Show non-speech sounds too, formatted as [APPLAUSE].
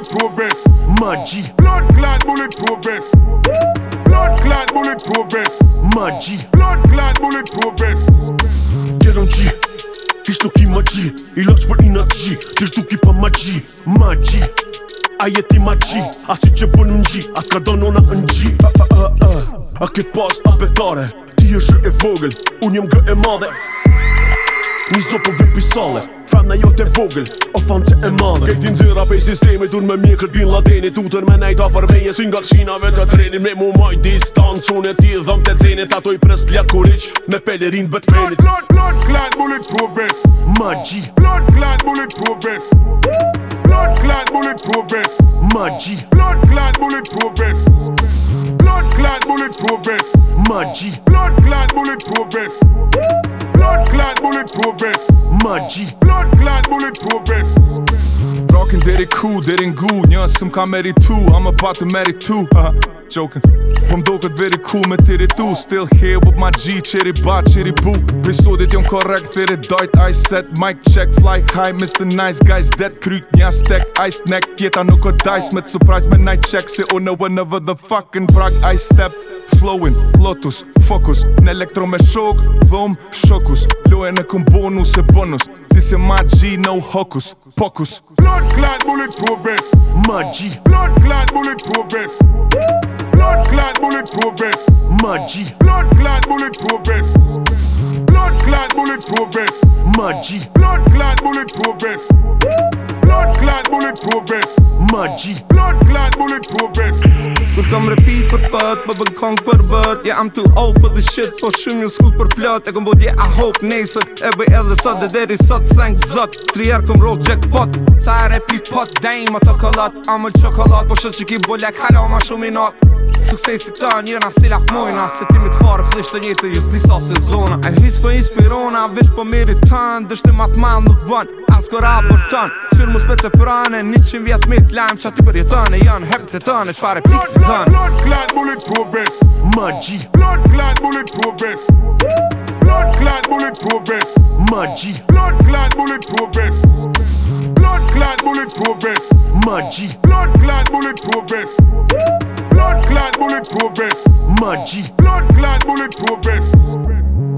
bullet to a vest Maji Blood clad bullet to a vest Blood clad bullet to a vest Maji Blood clad bullet vest Get on G Is to keep my I lost për in a G Just to keep on my G A jeti ma qi, a si që për në a ka do nona në A, a, a, a, a ke pas a petare, ti shë e vogël, unë jëm gë e madhe Një zopë po vë pisale, Fem në jote vogël, o fanë që e madhe Këti në zyra pej sistemi, dur me mjekër bin ladeni Tutër me nejta fërmeje, si nga të shinave të trenim Me mu maj distancë, unë e ti dhëm të cenit Atoj pres të ljatë kuriq, me pelerin bët penit Blot, blot, blot, glad, bullet, pro vest Magi Blot, glad, bullet, pro vest Blot, glad, bullet, pro vest Magi Blot, glad, bullet, pro vest Blot, glad, bullet, pro vest Magi Blot, glad, bullet, pro vest Blot, glad, bullet, pro bulletproof vest. Maggi. Blood clad bulletproof vest. Rockin' did it cool, did it goed. Ja, sem kan met die I'm about to marry two. [LAUGHS] Haha, joking. Bom doket weer cool met dit toe. Still here with my G, cherry ba, cherry boo. Briso dit jong correct, weer het I set, mic check, fly high, Mr. Nice Guys. Dead kruik, ja stack, ice neck. Kiet aan ook dice met surprise, met night check. Say oh no, another the fucking brag. I step flowing Lotus, focus Në elektrome shok, dhom, shokus Loje në këmbonu se bonus Ti se magji, no hokus, pokus Blood clad bullet proves Magji Blood clad bullet proves Blood clad bullet proves Magji Blood clad bullet proves Blood clad bullet proves Magji Blood clad bullet proves Blood clad bullet proves Magji Blood clad bullet proves Kur kom repeat për pët, për bën kong për bët Yeah, I'm too old for this shit, po shumë një skull për plët E kom bod, yeah, I hope, nesër E bëj edhe sot, dhe deri sot, thank zot Tri erë kom roll jackpot Sa e repi pot, dang, ma të kalat Amel qokalat, po shumë që ki bo lek halo ma shumë i nat Sukses të njëna si lak mojna Se ti mi të farë flisht të njëtë, jës disa sezona E his për inspirona, vish për mirit tanë Dështë i matë malë nuk bënë janë skora për tënë Syrë mus vetë të prane, një qimë vjetë mit lajmë Qa ti për jetëne, janë hepë të tëne, që Blood, blood, bullet pro vest Blood, blood, bullet pro Blood, blood, bullet pro vest Blood, blood, bullet pro Blood, blood, bullet pro vest Blood, blood, bullet pro Blood, blood, bullet pro vest Blood, blood, bullet pro